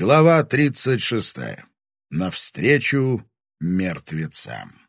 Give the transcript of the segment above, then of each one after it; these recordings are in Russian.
Глава 36. Навстречу мертвецам.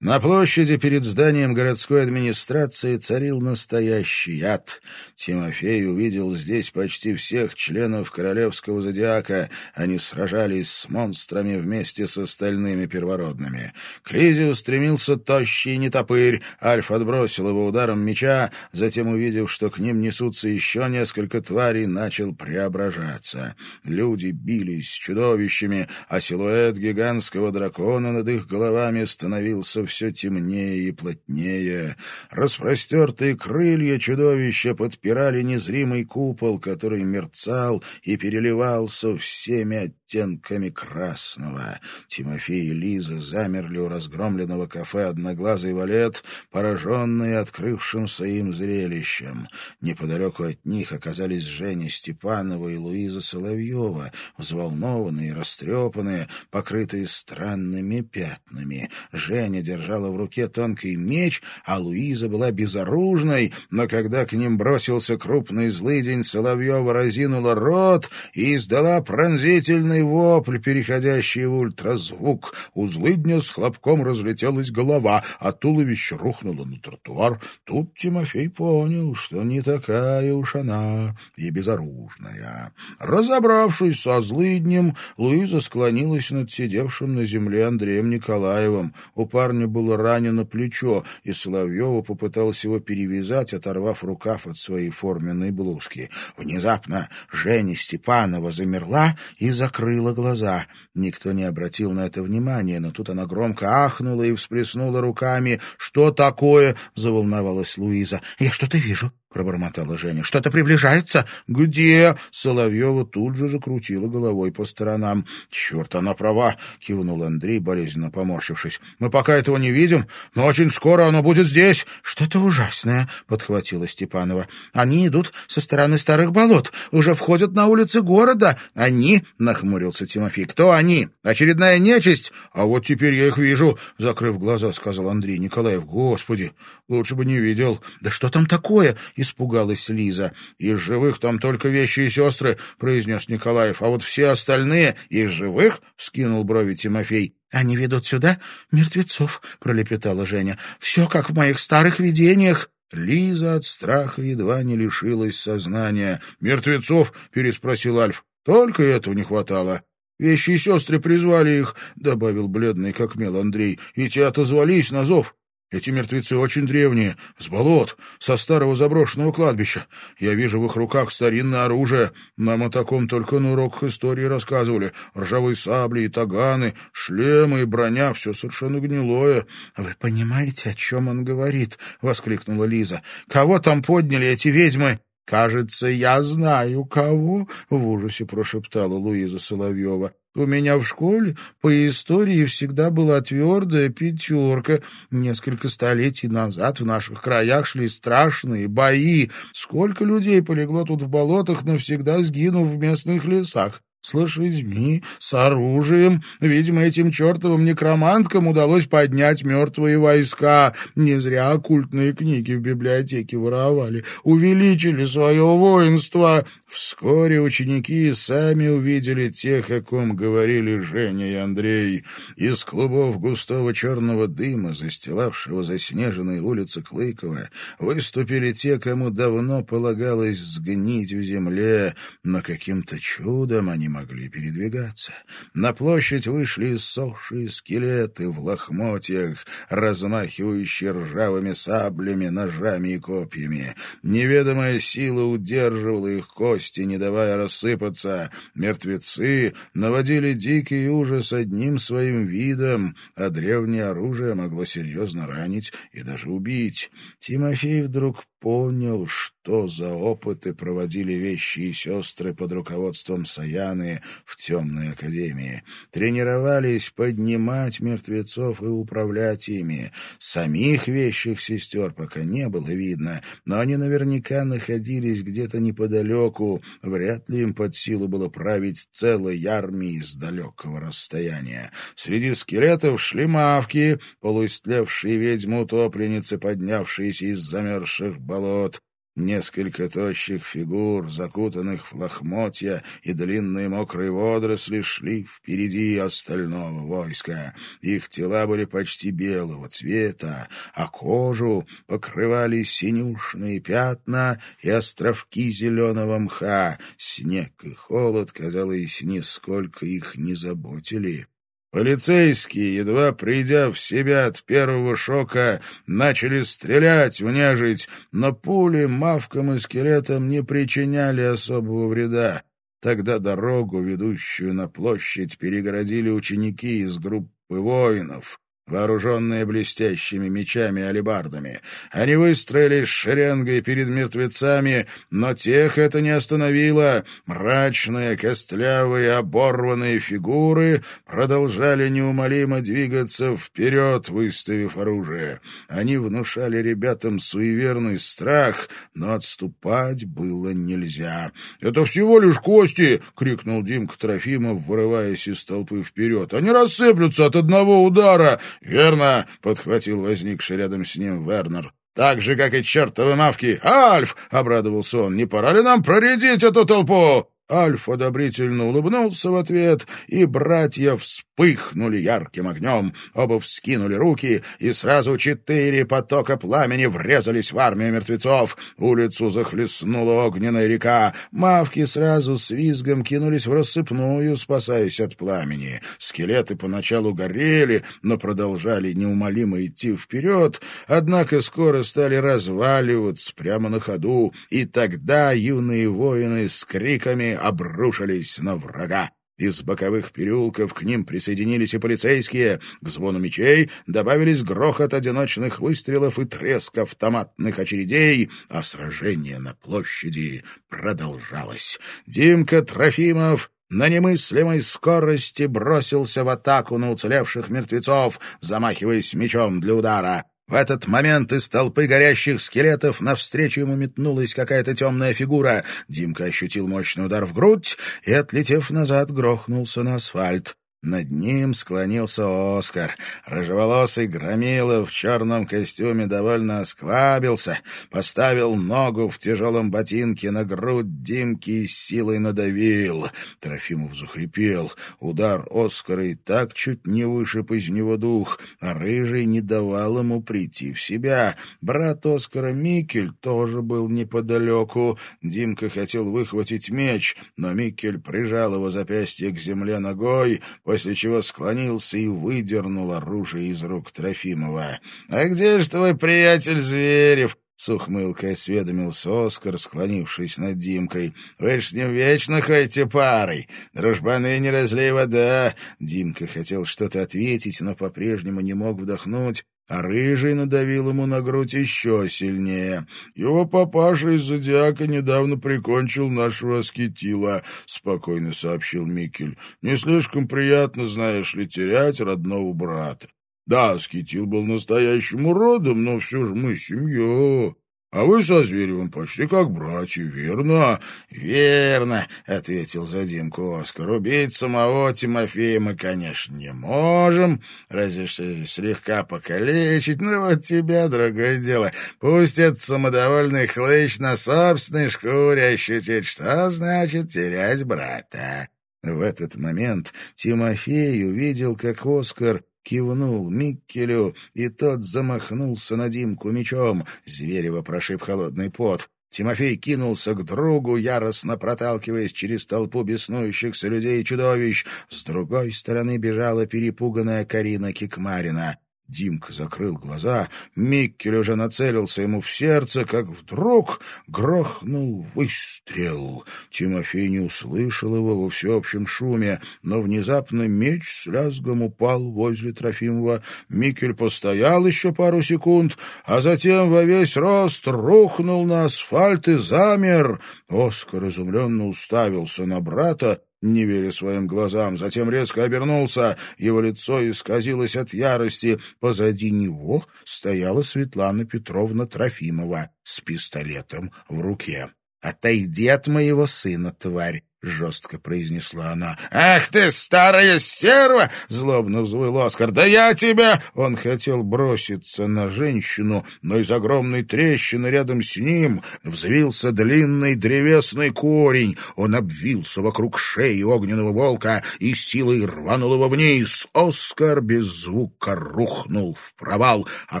На площади перед зданием городской администрации царил настоящий ад. Тимофей увидел здесь почти всех членов королевского зодиака. Они сражались с монстрами вместе с остальными первородными. К Лизе устремился тощий нетопырь. Альф отбросил его ударом меча, затем, увидев, что к ним несутся еще несколько тварей, начал преображаться. Люди бились с чудовищами, а силуэт гигантского дракона над их головами становился все темнее и плотнее. Распростертые крылья чудовища подпирали незримый купол, который мерцал и переливался всеми оттенками красного. Тимофей и Лиза замерли у разгромленного кафе «Одноглазый валет», пораженные открывшимся им зрелищем. Неподалеку от них оказались Женя Степанова и Луиза Соловьева, взволнованные, растрепанные, покрытые странными пятнами. Женя держала в руке тонкий меч, а Луиза была безоружной, но когда к ним бросился крупный злыдень, Соловьева разинула рот и издала пронзительный вопль, переходящий в ультразвук. У злыдня с хлопком разлетелась голова, а туловище рухнуло на тротуар. Тут Тимофей понял, что не такая уж она и безоружная. Разобравшись со злыднем, Луиза склонилась над сидевшим на земле Андреем Николаевым. У парня было ранено плечо, и Соловьева попытался его перевязать, оторвав рукав от своей форменной блузки. Внезапно Женя Степанова замерла и закрыла глаза. Никто не обратил на это внимания, но тут она громко ахнула и всплеснула руками. «Что такое?» — заволновалась Луиза. «Я что-то вижу. — пробормотала Женя. — Что-то приближается? — Где? Соловьева тут же закрутила головой по сторонам. — Черт, она права! — кивнул Андрей, болезненно поморщившись. — Мы пока этого не видим, но очень скоро оно будет здесь. — Что-то ужасное, — подхватила Степанова. — Они идут со стороны старых болот, уже входят на улицы города. — Они? — нахмурился Тимофей. — Кто они? Очередная нечисть? — А вот теперь я их вижу, — закрыв глаза, сказал Андрей Николаев. — Господи, лучше бы не видел. — Да что там такое? Испугалась Лиза. «Из живых там только вещи и сестры», — произнес Николаев. «А вот все остальные из живых?» — вскинул брови Тимофей. «Они ведут сюда мертвецов», — пролепетала Женя. «Все как в моих старых видениях». Лиза от страха едва не лишилась сознания. «Мертвецов?» — переспросил Альф. «Только этого не хватало». «Вещи и сестры призвали их», — добавил бледный как мел Андрей, — «и те отозвались на зов. Эти мертвецы очень древние, с болот, со старого заброшенного кладбища. Я вижу в их руках старинное оружие. Нам о таком только на уроках истории рассказывали. Ржавые сабли и таганы, шлемы и броня — все совершенно гнилое. — Вы понимаете, о чем он говорит? — воскликнула Лиза. — Кого там подняли эти ведьмы? — Кажется, я знаю, кого, — в ужасе прошептала Луиза Соловьева. У меня в школе по истории всегда была твердая пятерка. Несколько столетий назад в наших краях шли страшные бои. Сколько людей полегло тут в болотах, навсегда сгинув в местных лесах с лошадьми, с оружием. Видимо, этим чертовым некроманткам удалось поднять мертвые войска. Не зря оккультные книги в библиотеке воровали. Увеличили свое воинство. Вскоре ученики сами увидели тех, о ком говорили Женя и Андрей. Из клубов густого черного дыма, застилавшего заснеженные улицы Клыкова, выступили те, кому давно полагалось сгнить в земле, но каким-то чудом они могли передвигаться. На площадь вышли иссохшие скелеты в лохмотьях, размахивающие ржавыми саблями, ножами и копьями. Неведомая сила удерживала их кости, не давая рассыпаться. Мертвецы наводили дикий ужас одним своим видом, а древнее оружие могло серьезно ранить и даже убить. Тимофей вдруг понял, что за опыты проводили вещи и сестры под руководством Саяны в темной академии. Тренировались поднимать мертвецов и управлять ими. Самих вещих сестер пока не было видно, но они наверняка находились где-то неподалеку. Вряд ли им под силу было править целой армией с далекого расстояния. Среди скелетов шли мавки, полуистлевшие ведьмы-утопленницы, поднявшиеся из замерзших болот. Несколько тощих фигур, закутанных в лохмотья и длинные мокрые водоросли, шли впереди остального войска. Их тела были почти белого цвета, а кожу покрывали синюшные пятна и островки зеленого мха. Снег и холод, казалось, нисколько их не заботили. Полицейские, едва придя в себя от первого шока, начали стрелять в нежить, но пули мавкам и скелетам не причиняли особого вреда. Тогда дорогу, ведущую на площадь, перегородили ученики из группы воинов вооруженные блестящими мечами и алебардами. Они выстроились шеренгой перед мертвецами, но тех это не остановило. Мрачные, костлявые, оборванные фигуры продолжали неумолимо двигаться вперед, выставив оружие. Они внушали ребятам суеверный страх, но отступать было нельзя. «Это всего лишь кости!» — крикнул Димка Трофимов, вырываясь из толпы вперед. «Они рассыплются от одного удара!» «Верно», — подхватил возникший рядом с ним Вернер. «Так же, как и чертовы мавки. Альф!» — обрадовался он. «Не пора ли нам проредить эту толпу?» Альф одобрительно улыбнулся в ответ, и братья вспыхнули ярким огнем. Оба вскинули руки, и сразу четыре потока пламени врезались в армию мертвецов. Улицу захлестнула огненная река. Мавки сразу с визгом кинулись в рассыпную, спасаясь от пламени. Скелеты поначалу горели, но продолжали неумолимо идти вперед, однако скоро стали разваливаться прямо на ходу, и тогда юные воины с криками обрушились на врага. Из боковых переулков к ним присоединились и полицейские. К звону мечей добавились грохот одиночных выстрелов и треск автоматных очередей, а сражение на площади продолжалось. Димка Трофимов на немыслимой скорости бросился в атаку на уцелевших мертвецов, замахиваясь мечом для удара. В этот момент из толпы горящих скелетов навстречу ему метнулась какая-то темная фигура. Димка ощутил мощный удар в грудь и, отлетев назад, грохнулся на асфальт. Над ним склонился Оскар. Рыжеволосый громила в черном костюме довольно осклабился, поставил ногу в тяжелом ботинке на грудь Димки и силой надавил. Трофимов захрипел. Удар Оскара и так чуть не вышиб из него дух, а Рыжий не давал ему прийти в себя. Брат Оскара Микель тоже был неподалеку. Димка хотел выхватить меч, но Микель прижал его запястье к земле ногой, после чего склонился и выдернул оружие из рук Трофимова. «А где же твой приятель Зверев?» С ухмылкой осведомился Оскар, склонившись над Димкой. «Вы ж с ним вечно ходите парой. Дружбаны не разлей вода». Димка хотел что-то ответить, но по-прежнему не мог вдохнуть, а Рыжий надавил ему на грудь еще сильнее. «Его папаша из Зодиака недавно прикончил нашего аскетила», — спокойно сообщил Микель. «Не слишком приятно, знаешь ли, терять родного брата. Да, аскетил был настоящим уродом, но все же мы семья. А вы со Зверевым почти как братья, верно? — Верно, — ответил за Димку Оскар. — Убить самого Тимофея мы, конечно, не можем, разве что слегка покалечить. Но вот тебя, другое дело. Пусть этот самодовольный хлыщ на собственной шкуре ощутит, что значит терять брата. В этот момент Тимофей увидел, как Оскар кивнул Миккелю, и тот замахнулся на Димку мечом. Зверева прошиб холодный пот. Тимофей кинулся к другу, яростно проталкиваясь через толпу беснующихся людей и чудовищ. С другой стороны бежала перепуганная Карина Кикмарина. Димка закрыл глаза, Миккель уже нацелился ему в сердце, как вдруг грохнул выстрел. Тимофей не услышал его во всеобщем шуме, но внезапно меч с лязгом упал возле Трофимова. Микель постоял еще пару секунд, а затем во весь рост рухнул на асфальт и замер. Оскар изумленно уставился на брата, не веря своим глазам, затем резко обернулся, его лицо исказилось от ярости. Позади него стояла Светлана Петровна Трофимова с пистолетом в руке. «Отойди от моего сына, тварь!» — жестко произнесла она. «Ах ты, старая стерва!» — злобно взвыл Оскар. «Да я тебя!» Он хотел броситься на женщину, но из огромной трещины рядом с ним взвился длинный древесный корень. Он обвился вокруг шеи огненного волка и силой рванул его вниз. Оскар без звука рухнул в провал, а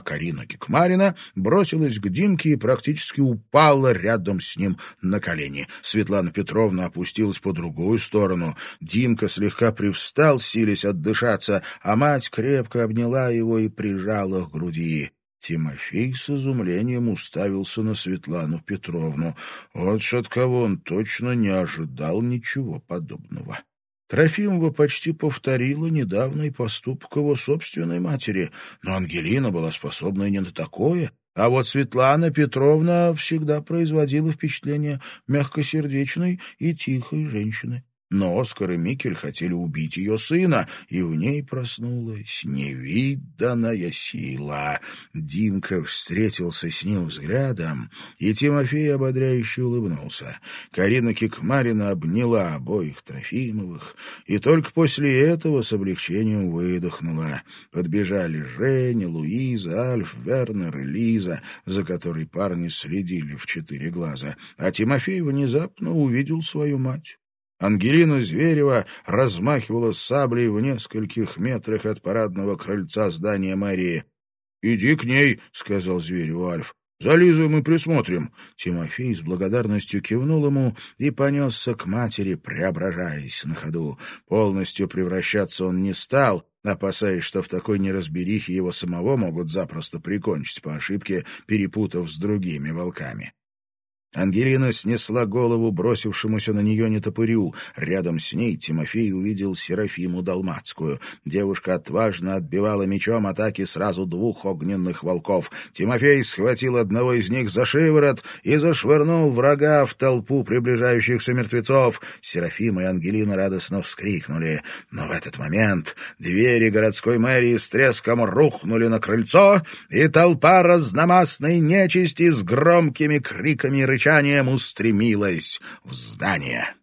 Карина Кикмарина бросилась к Димке и практически упала рядом с ним на колени. Светлана Петровна опустилась покатилась по другую сторону. Димка слегка привстал, силясь отдышаться, а мать крепко обняла его и прижала к груди. Тимофей с изумлением уставился на Светлану Петровну. Вот от кого он точно не ожидал ничего подобного. Трофимова почти повторила недавний поступок его собственной матери, но Ангелина была способна и не на такое, а вот Светлана Петровна всегда производила впечатление мягкосердечной и тихой женщины. Но Оскар и Микель хотели убить ее сына, и в ней проснулась невиданная сила. Димка встретился с ним взглядом, и Тимофей ободряюще улыбнулся. Карина Кикмарина обняла обоих Трофимовых, и только после этого с облегчением выдохнула. Подбежали Женя, Луиза, Альф, Вернер и Лиза, за которой парни следили в четыре глаза, а Тимофей внезапно увидел свою мать. Ангелина Зверева размахивала саблей в нескольких метрах от парадного крыльца здания мэрии. «Иди к ней», — сказал Звереву Альф. «За мы присмотрим». Тимофей с благодарностью кивнул ему и понесся к матери, преображаясь на ходу. Полностью превращаться он не стал, опасаясь, что в такой неразберихе его самого могут запросто прикончить по ошибке, перепутав с другими волками. Ангелина снесла голову бросившемуся на нее нетопырю. Рядом с ней Тимофей увидел Серафиму Далмацкую. Девушка отважно отбивала мечом атаки сразу двух огненных волков. Тимофей схватил одного из них за шиворот и зашвырнул врага в толпу приближающихся мертвецов. Серафима и Ангелина радостно вскрикнули. Но в этот момент двери городской мэрии с треском рухнули на крыльцо, и толпа разномастной нечисти с громкими криками и рычанием устремилась в здание.